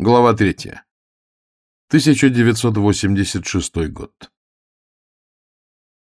Глава 3. 1986 год.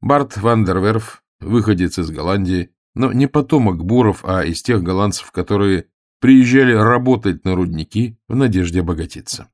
Барт Вандерверф, выходец из Голландии, но не потомок буров, а из тех голландцев, которые приезжали работать на рудники в надежде обогатиться.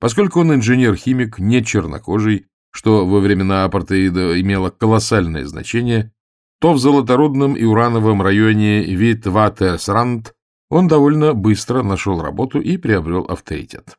Поскольку он инженер-химик, не чернокожий, что во времена апартеида имело колоссальное значение, то в золоторудном и урановом районе Витватерсранд он довольно быстро нашел работу и приобрел авторитет.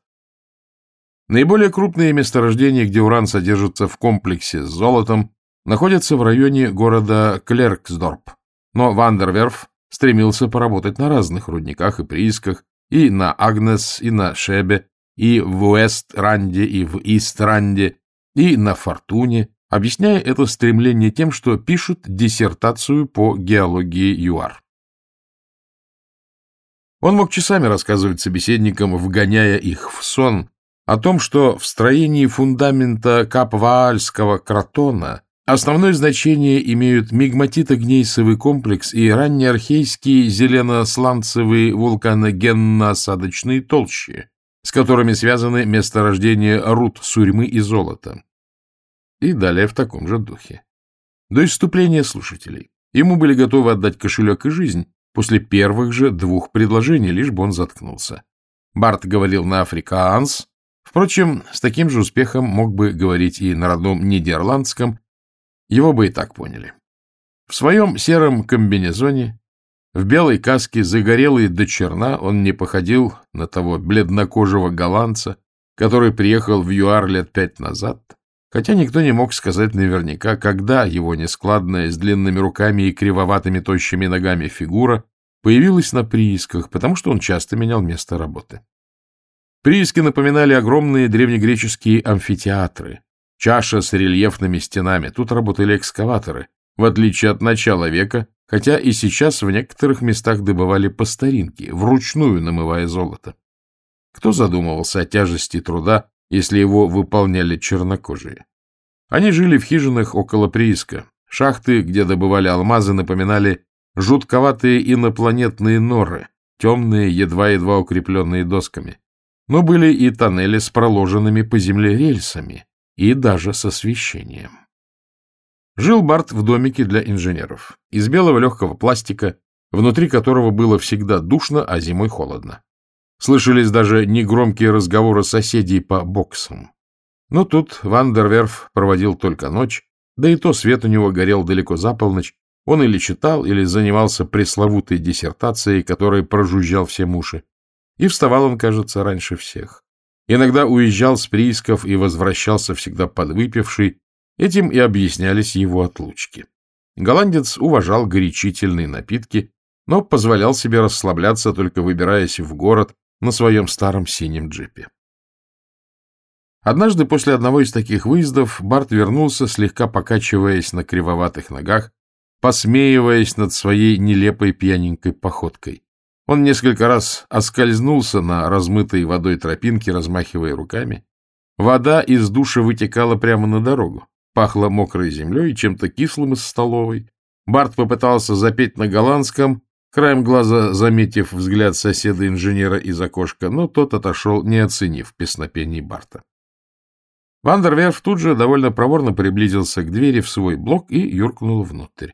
Наиболее крупные месторождения, где уран содержится в комплексе с золотом, находятся в районе города Клерксдорп. Но Вандерверф стремился поработать на разных рудниках и приисках, и на Агнес, и на Шебе, и в Уэст-Ранде, и в Ист-Ранде, и на Фортуне, объясняя это стремление тем, что пишет диссертацию по геологии ЮАР. Он мог часами рассказывать собеседникам, вгоняя их в сон, о том, что в строении фундамента Капваальского кротона основное значение имеют мигматитогнейсовый комплекс и раннеархейские зелено-сланцевые вулканогенно-осадочные толщи, с которыми связаны месторождения руд сурьмы и золота. И далее в таком же духе. До исступления слушателей. Ему были готовы отдать кошелек и жизнь, после первых же двух предложений, лишь бы он заткнулся. Барт говорил на африкаанс, впрочем, с таким же успехом мог бы говорить и на родном нидерландском, его бы и так поняли. В своем сером комбинезоне, в белой каске, загорелый до черна, он не походил на того бледнокожего голландца, который приехал в ЮАР лет пять назад, хотя никто не мог сказать наверняка, когда его нескладная, с длинными руками и кривоватыми тощими ногами фигура появилась на приисках, потому что он часто менял место работы. Прииски напоминали огромные древнегреческие амфитеатры, чаша с рельефными стенами. Тут работали экскаваторы, в отличие от начала века, хотя и сейчас в некоторых местах добывали по старинке, вручную намывая золото. Кто задумывался о тяжести труда если его выполняли чернокожие. Они жили в хижинах около прииска. Шахты, где добывали алмазы, напоминали жутковатые инопланетные норы, темные, едва-едва укрепленные досками. Но были и тоннели с проложенными по земле рельсами, и даже с освещением. Жил Барт в домике для инженеров, из белого легкого пластика, внутри которого было всегда душно, а зимой холодно. Слышались даже негромкие разговоры соседей по боксам. Но тут Вандерверф проводил только ночь, да и то свет у него горел далеко за полночь. Он или читал, или занимался пресловутой диссертацией, которой прожужжал все уши. И вставал он, кажется, раньше всех. Иногда уезжал с приисков и возвращался всегда подвыпивший. Этим и объяснялись его отлучки. Голландец уважал горячительные напитки, но позволял себе расслабляться, только выбираясь в город на своем старом синем джипе. Однажды после одного из таких выездов Барт вернулся, слегка покачиваясь на кривоватых ногах, посмеиваясь над своей нелепой пьяненькой походкой. Он несколько раз оскользнулся на размытой водой тропинке, размахивая руками. Вода из душа вытекала прямо на дорогу, пахло мокрой землей и чем-то кислым из столовой. Барт попытался запеть на голландском, краем глаза заметив взгляд соседа-инженера из окошка, но тот отошел, не оценив песнопений Барта. Вандерверф тут же довольно проворно приблизился к двери в свой блок и юркнул внутрь.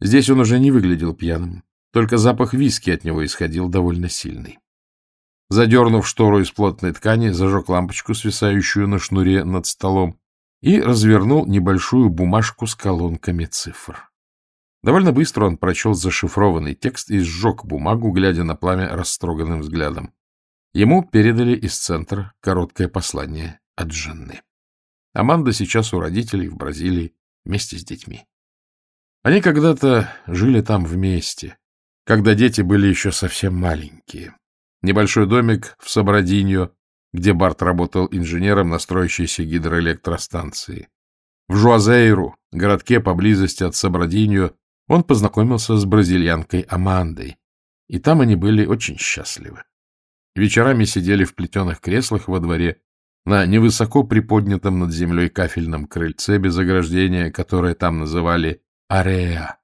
Здесь он уже не выглядел пьяным, только запах виски от него исходил довольно сильный. Задернув штору из плотной ткани, зажег лампочку, свисающую на шнуре над столом, и развернул небольшую бумажку с колонками цифр. Довольно быстро он прочел зашифрованный текст и сжег бумагу, глядя на пламя растроганным взглядом. Ему передали из центра короткое послание от жены. Аманда сейчас у родителей в Бразилии вместе с детьми. Они когда-то жили там вместе, когда дети были еще совсем маленькие. Небольшой домик в Собрадиньо, где Барт работал инженером на строящейся гидроэлектростанции. В Жуазейру, городке поблизости от Собрадиньо, он познакомился с бразильянкой Амандой, и там они были очень счастливы. Вечерами сидели в плетеных креслах во дворе, на невысоко приподнятом над землей кафельном крыльце без ограждения, которое там называли «ареа».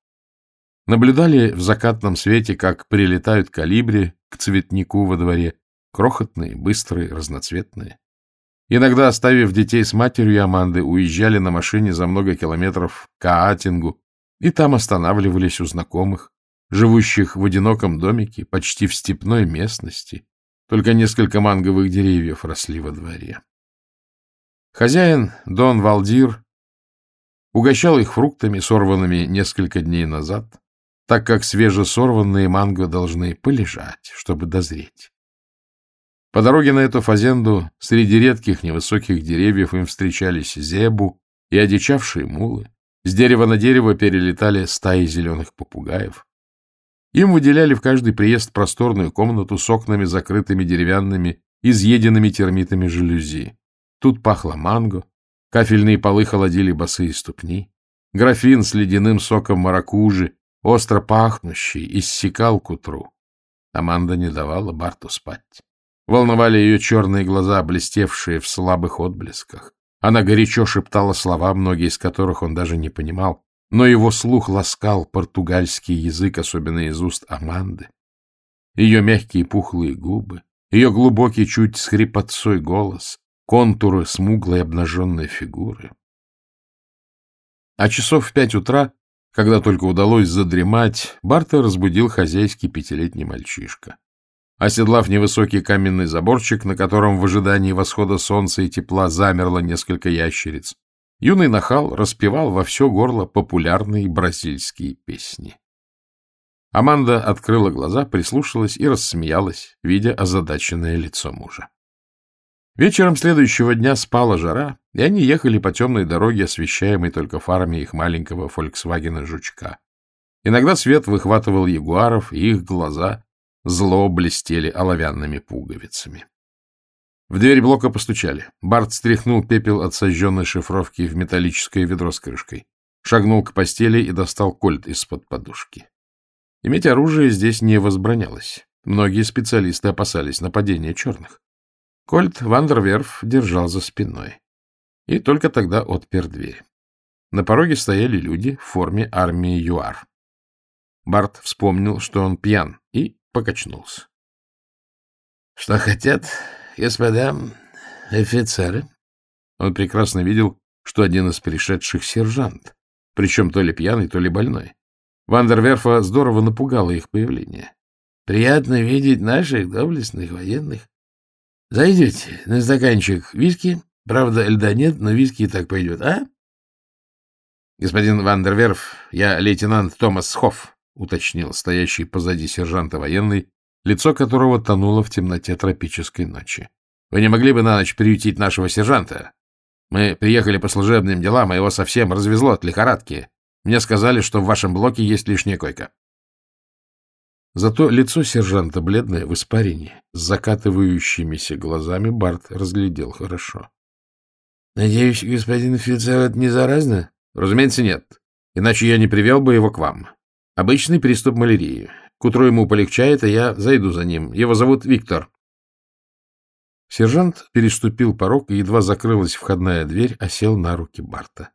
Наблюдали в закатном свете, как прилетают калибри к цветнику во дворе, крохотные, быстрые, разноцветные. Иногда, оставив детей с матерью Аманды, уезжали на машине за много километров к Аатингу и там останавливались у знакомых, живущих в одиноком домике, почти в степной местности. Только несколько манговых деревьев росли во дворе. Хозяин, Дон Валдир, угощал их фруктами, сорванными несколько дней назад, так как свежесорванные манго должны полежать, чтобы дозреть. По дороге на эту фазенду среди редких невысоких деревьев им встречались зебу и одичавшие мулы. С дерева на дерево перелетали стаи зеленых попугаев. Им выделяли в каждый приезд просторную комнату с окнами, закрытыми деревянными, изъеденными термитами жалюзи. Тут пахло манго, кафельные полы холодили босые ступни, графин с ледяным соком маракужи, остро пахнущий, иссекал к утру. Аманда не давала Барту спать. Волновали ее черные глаза, блестевшие в слабых отблесках. Она горячо шептала слова, многие из которых он даже не понимал, но его слух ласкал португальский язык, особенно из уст Аманды. Ее мягкие пухлые губы, ее глубокий, чуть с хрипотцой голос, контуры смуглой обнаженной фигуры. А часов в пять утра, когда только удалось задремать, Барта разбудил хозяйский пятилетний мальчишка. Оседлав невысокий каменный заборчик, на котором в ожидании восхода солнца и тепла замерло несколько ящериц, юный нахал распевал во все горло популярные бразильские песни. Аманда открыла глаза, прислушалась и рассмеялась, видя озадаченное лицо мужа. Вечером следующего дня спала жара, и они ехали по темной дороге, освещаемой только фарами их маленького «Фольксвагена Жучка». Иногда свет выхватывал ягуаров, и их глаза зло блестели оловянными пуговицами. В дверь блока постучали. Барт стряхнул пепел от сожженной шифровки в металлическое ведро с крышкой. Шагнул к постели и достал кольт из-под подушки. Иметь оружие здесь не возбранялось. Многие специалисты опасались нападения черных. Кольт Вандерверф держал за спиной. И только тогда отпер дверь. На пороге стояли люди в форме армии ЮАР. Барт вспомнил, что он пьян, и покачнулся. — Что хотят, господа офицеры? Он прекрасно видел, что один из пришедших сержант, причем то ли пьяный, то ли больной. Вандерверфа здорово напугало их появление. — Приятно видеть наших доблестных военных. Зайдете на стаканчик виски. Правда, льда нет, но виски и так пойдет, а? — Господин Вандерверф, я лейтенант Томас Хофф, — уточнил стоящий позади сержанта военный, лицо которого тонуло в темноте тропической ночи. — Вы не могли бы на ночь приютить нашего сержанта? Мы приехали по служебным делам, а его совсем развезло от лихорадки. Мне сказали, что в вашем блоке есть лишняя койка. Зато лицо сержанта, бледное, в испарине, с закатывающимися глазами, Барт разглядел хорошо. — Надеюсь, господин офицер, это не заразно? — Разумеется, нет. Иначе я не привел бы его к вам. Обычный приступ малярии. К утру ему полегчает, и я зайду за ним. Его зовут Виктор. Сержант переступил порог, и едва закрылась входная дверь, а сел на руки Барта.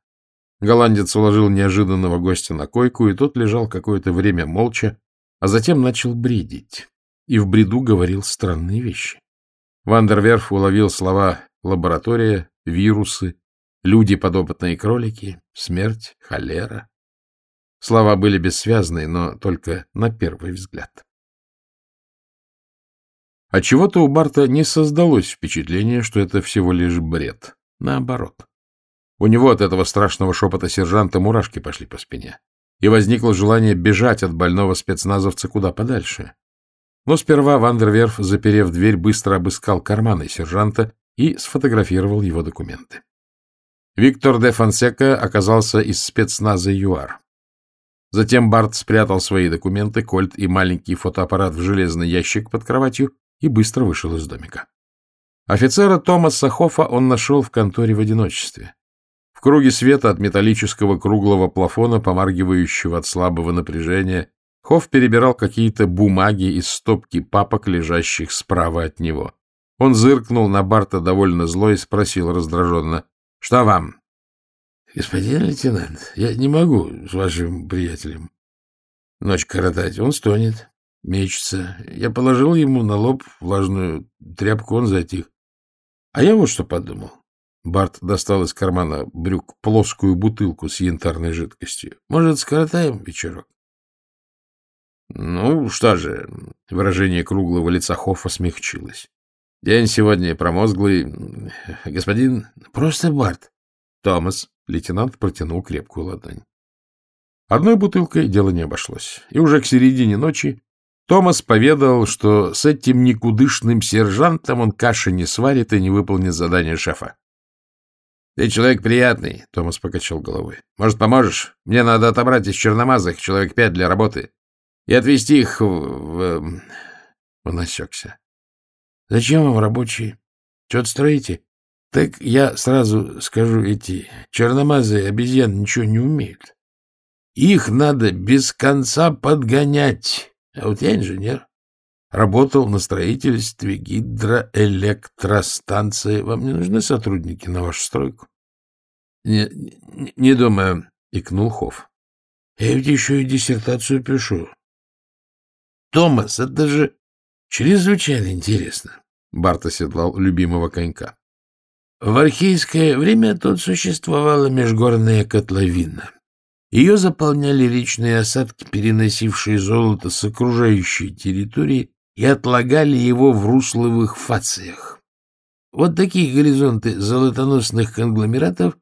Голландец уложил неожиданного гостя на койку, и тот лежал какое-то время молча, а затем начал бредить. И в бреду говорил странные вещи. Вандерверф уловил слова «лаборатория», «вирусы», «люди, подопытные кролики», «смерть», «холера». Слова были бессвязные, но только на первый взгляд. Отчего-то у Барта не создалось впечатление, что это всего лишь бред. Наоборот. У него от этого страшного шепота сержанта мурашки пошли по спине. И возникло желание бежать от больного спецназовца куда подальше. Но сперва Вандерверф, заперев дверь, быстро обыскал карманы сержанта и сфотографировал его документы. Виктор де Фонсека оказался из спецназа ЮАР. Затем Барт спрятал свои документы, кольт и маленький фотоаппарат в железный ящик под кроватью и быстро вышел из домика. Офицера Томаса Хоффа он нашел в конторе в одиночестве. В круге света от металлического круглого плафона, помаргивающего от слабого напряжения, Хофф перебирал какие-то бумаги из стопки папок, лежащих справа от него. Он зыркнул на Барта довольно зло и спросил раздраженно, — Что вам? — Господин лейтенант, я не могу с вашим приятелем ночь коротать. Он стонет. Мечется. Я положил ему на лоб влажную тряпку, он затих. А я вот что подумал. Барт достал из кармана брюк плоскую бутылку с янтарной жидкостью. Может, скоротаем вечерок? Ну, что же, выражение круглого лица Хоффа смягчилось. День сегодня промозглый. Господин... Просто Барт. Томас. Лейтенант протянул крепкую ладонь. Одной бутылкой дело не обошлось. И уже к середине ночи Томас поведал, что с этим никудышным сержантом он каши не сварит и не выполнит задание шефа. — Ты человек приятный, — Томас покачал головой. — Может, поможешь? Мне надо отобрать из черномазых человек пять для работы и отвезти их в... в... Он осекся. — Зачем вам рабочие? Что-то строите? Так я сразу скажу, эти черномазые обезьяны ничего не умеют. Их надо без конца подгонять. А вот я инженер. Работал на строительстве гидроэлектростанции. Вам не нужны сотрудники на вашу стройку? Не, не, не думаю, — икнул Хофф. Я ведь еще и диссертацию пишу. Томас, это же чрезвычайно интересно. Барт оседлал любимого конька. В архейское время тут существовала межгорная котловина. Ее заполняли речные осадки, переносившие золото с окружающей территории, и отлагали его в русловых фациях. Вот такие горизонты золотоносных конгломератов,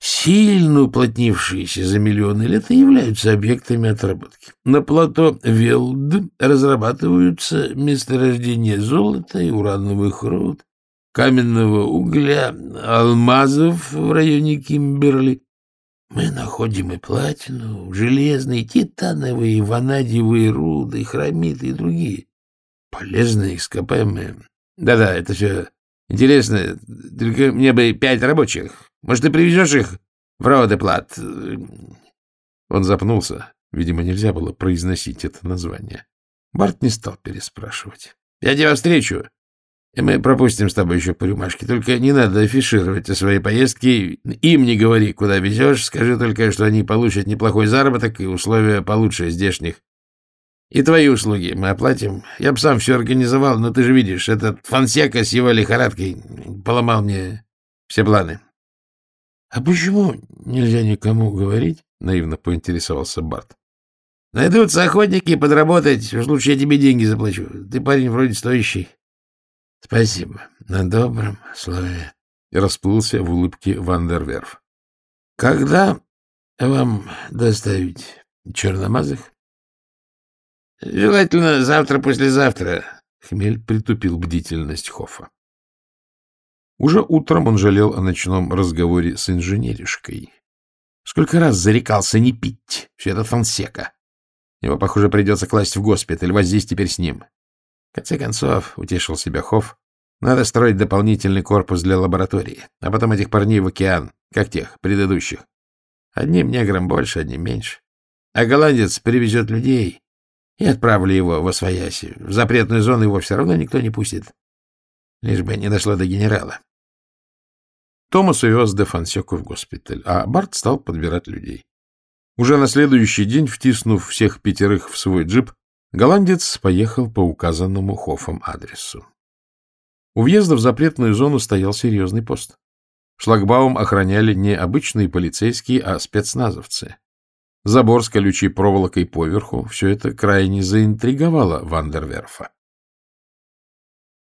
сильно уплотнившиеся за миллионы лет, и являются объектами отработки. На плато Велд разрабатываются месторождения золота и урановых руд, каменного угля, алмазов в районе Кимберли, мы находим и платину, железные, титановые, ванадиевые руды, хромиты и другие. Полезные, ископаемые. Да-да, это все интересно. Только мне бы пять рабочих. Может, ты привезешь их в Родеплат? Он запнулся. Видимо, нельзя было произносить это название. Барт не стал переспрашивать. — Я тебя встречу. И мы пропустим с тобой еще по рюмашке. Только не надо афишировать о своей поездке. Им не говори, куда везешь. Скажи только, что они получат неплохой заработок и условия получше здешних. И твои услуги мы оплатим. Я бы сам все организовал, но ты же видишь, этот Фансека с его лихорадкой поломал мне все планы. — А почему нельзя никому говорить? — наивно поинтересовался Барт. — Найдутся охотники подработать. Уж лучше я тебе деньги заплачу. Ты парень вроде стоящий. — Спасибо на добром слове. И расплылся в улыбке Вандерверф. — Когда вам доставить черномазых? — Желательно завтра-послезавтра. Хмель притупил бдительность Хофа. Уже утром он жалел о ночном разговоре с инженеришкой. Сколько раз зарекался не пить все это фансека. Его, похоже, придется класть в госпиталь, возись теперь с ним. В конце концов, утешил себя Хофф, надо строить дополнительный корпус для лаборатории, а потом этих парней в океан, как тех предыдущих. Одним неграм больше, одним меньше. А голландец привезет людей и отправлю его в Освояси. В запретную зону его все равно никто не пустит. Лишь бы не дошло до генерала. Томас увез де Фансеку в госпиталь, а Барт стал подбирать людей. Уже на следующий день, втиснув всех пятерых в свой джип, Голландец поехал по указанному Хофом адресу. У въезда в запретную зону стоял серьезный пост. Шлагбаум охраняли не обычные полицейские, а спецназовцы. Забор с колючей проволокой поверху — все это крайне заинтриговало Вандерверфа.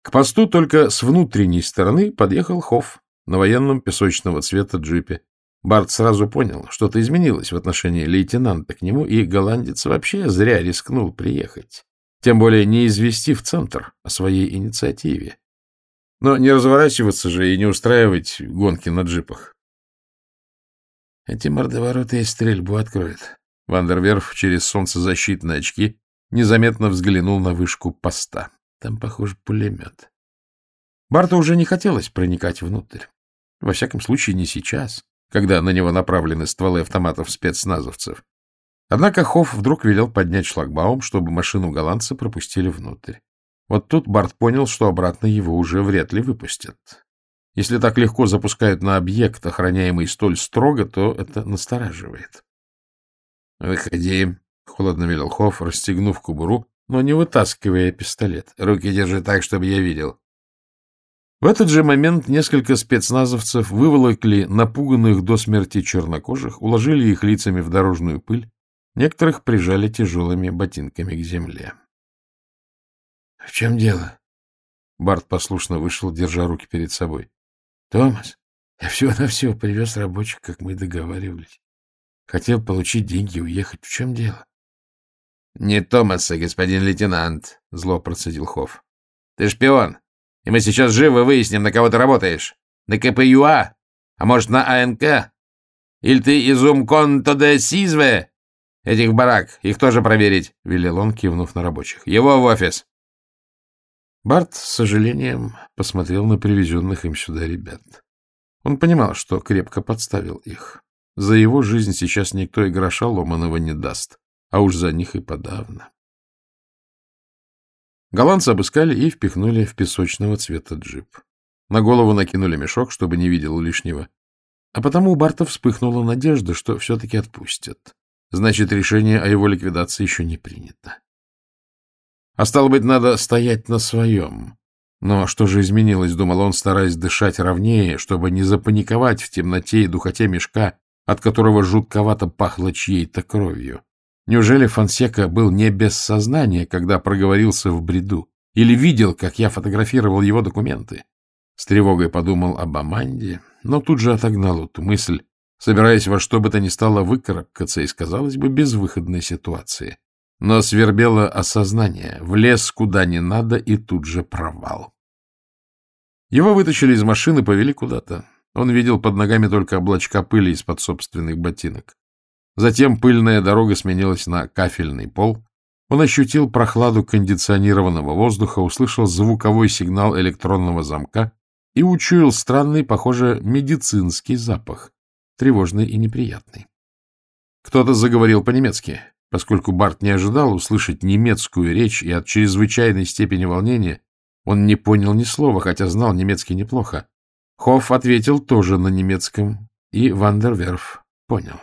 К посту только с внутренней стороны подъехал Хофф на военном песочного цвета джипе. Барт сразу понял, что-то изменилось в отношении лейтенанта к нему, и голландец вообще зря рискнул приехать, тем более не известив центр о своей инициативе. Но не разворачиваться же и не устраивать гонки на джипах. Эти мордовороты и стрельбу откроют. Вандерверф через солнцезащитные очки незаметно взглянул на вышку поста. Там, похоже, пулемет. Барту уже не хотелось проникать внутрь. Во всяком случае, не сейчас когда на него направлены стволы автоматов спецназовцев. Однако Хофф вдруг велел поднять шлагбаум, чтобы машину голландца пропустили внутрь. Вот тут Барт понял, что обратно его уже вряд ли выпустят. Если так легко запускают на объект, охраняемый столь строго, то это настораживает. — Выходи, — холодно велел Хофф, расстегнув кубуру но не вытаскивая пистолет. Руки держи так, чтобы я видел. В этот же момент несколько спецназовцев выволокли напуганных до смерти чернокожих, уложили их лицами в дорожную пыль, некоторых прижали тяжелыми ботинками к земле. — В чем дело? Барт послушно вышел, держа руки перед собой. — Томас, я всего на все привез рабочих, как мы договаривались. Хотел получить деньги и уехать. В чем дело? — Не Томаса, господин лейтенант, — зло процедил Хофф. — Ты шпион, и мы сейчас живо выясним, на кого ты работаешь. На КПЮА? А может, на АНК? Или ты из Умконто де Сизве? Этих барак, их тоже проверить, — велел он, кивнув на рабочих. Его в офис. Барт с сожалением посмотрел на привезенных им сюда ребят. Он понимал, что крепко подставил их. За его жизнь сейчас никто и гроша ломаного не даст а уж за них и подавно. Голландцы обыскали и впихнули в песочного цвета джип. На голову накинули мешок, чтобы не видел лишнего. А потому у Барта вспыхнула надежда, что все-таки отпустят. Значит, решение о его ликвидации еще не принято. А стало быть, надо стоять на своем. Но что же изменилось, думал он, стараясь дышать ровнее, чтобы не запаниковать в темноте и духоте мешка, от которого жутковато пахло чьей-то кровью. Неужели Фонсека был не без сознания, когда проговорился в бреду? Или видел, как я фотографировал его документы? С тревогой подумал об Аманде, но тут же отогнал эту мысль, собираясь во что бы то ни стало выкарабкаться из, казалось бы, безвыходной ситуации. Но свербело осознание, влез куда не надо и тут же провал. Его вытащили из машины, повели куда-то. Он видел под ногами только облачка пыли из-под собственных ботинок. Затем пыльная дорога сменилась на кафельный пол. Он ощутил прохладу кондиционированного воздуха, услышал звуковой сигнал электронного замка и учуял странный, похоже, медицинский запах, тревожный и неприятный. Кто-то заговорил по-немецки. Поскольку Барт не ожидал услышать немецкую речь и от чрезвычайной степени волнения, он не понял ни слова, хотя знал немецкий неплохо. Хофф ответил тоже на немецком, и Вандерверф понял.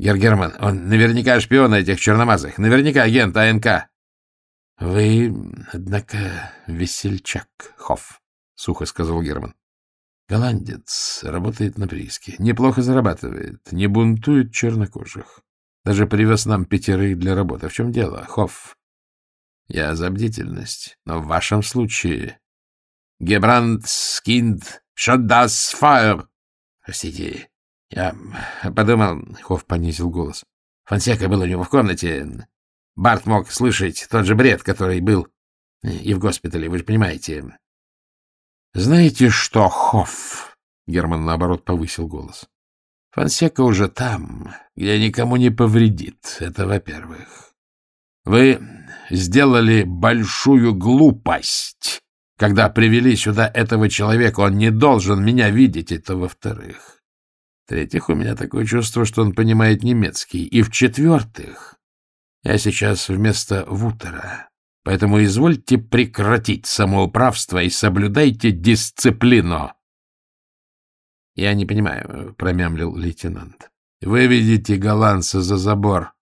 Герр Герман, он наверняка шпион этих черномазых, наверняка агент АНК. — Вы, однако, весельчак, Хофф, — сухо сказал Герман. — Голландец, работает на прииске, неплохо зарабатывает, не бунтует чернокожих. Даже привез нам пятерых для работы. В чем дело, Хофф? Я за бдительность, но в вашем случае... Гебранд Скинд Шоддас Фаер. Простите, я подумал, Хофф понизил голос. Фонсека был у него в комнате. Барт мог слышать тот же бред, который был и в госпитале, вы же понимаете. Знаете что, Хофф? Герман, наоборот, повысил голос. Фонсека уже там, где никому не повредит. Это во-первых. Вы сделали большую глупость, когда привели сюда этого человека. Он не должен меня видеть. Это во-вторых. В-третьих, у меня такое чувство, что он понимает немецкий. И в-четвертых, я сейчас вместо Вутера. Поэтому извольте прекратить самоуправство и соблюдайте дисциплину. — Я не понимаю, — промямлил лейтенант. — Выведите голландца за забор.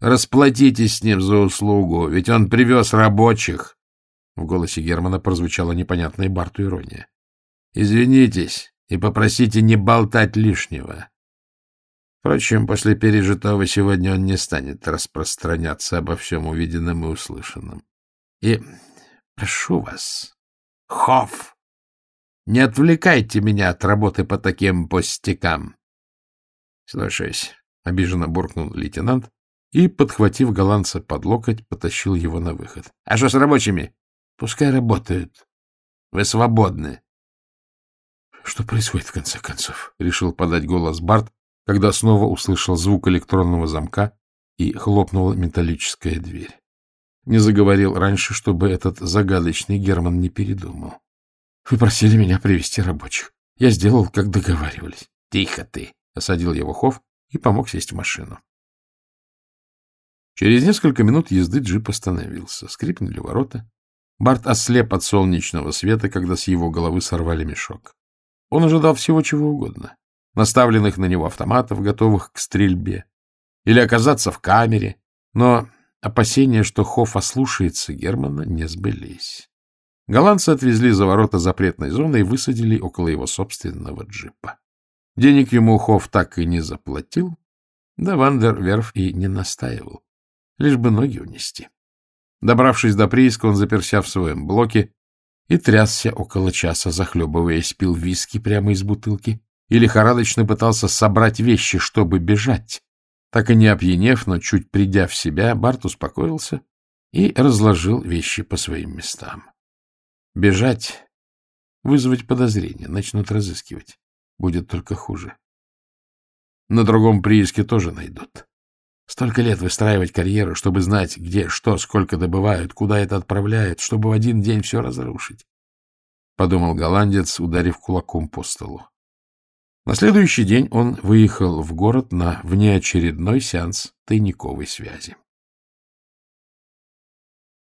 Расплатитесь с ним за услугу, ведь он привез рабочих. В голосе Германа прозвучала непонятная Барту ирония. — Извинитесь, и попросите не болтать лишнего. Впрочем, после пережитого сегодня он не станет распространяться обо всем увиденном и услышанном. И прошу вас, Хофф, не отвлекайте меня от работы по таким пустякам. — Слушаюсь, — обиженно буркнул лейтенант и, подхватив голландца под локоть, потащил его на выход. — А что с рабочими? — Пускай работают. Вы свободны. Что происходит, в конце концов? — решил подать голос Барт, когда снова услышал звук электронного замка и хлопнула металлическая дверь. Не заговорил раньше, чтобы этот загадочный Герман не передумал. — Вы просили меня привести рабочих. Я сделал, как договаривались. — Тихо ты! — осадил его Хов и помог сесть в машину. Через несколько минут езды джип остановился. Скрипнули ворота. Барт ослеп от солнечного света, когда с его головы сорвали мешок. Он ожидал всего чего угодно. Наставленных на него автоматов, готовых к стрельбе. Или оказаться в камере. Но Опасения, что Хофф ослушается Германа, не сбылись. Голландцы отвезли за ворота запретной зоны и высадили около его собственного джипа. Денег ему Хофф так и не заплатил, да Вандерверф и не настаивал, лишь бы ноги унести. Добравшись до прииска, он заперся в своем блоке и трясся около часа, захлебываясь, пил виски прямо из бутылки и лихорадочно пытался собрать вещи, чтобы бежать. Так и не опьянев, но чуть придя в себя, Барт успокоился и разложил вещи по своим местам. Бежать, вызвать подозрение, начнут разыскивать. Будет только хуже. На другом прииске тоже найдут. Столько лет выстраивать карьеру, чтобы знать, где, что, сколько добывают, куда это отправляют, чтобы в один день все разрушить. Подумал голландец, ударив кулаком по столу. На следующий день он выехал в город на внеочередной сеанс тайниковой связи.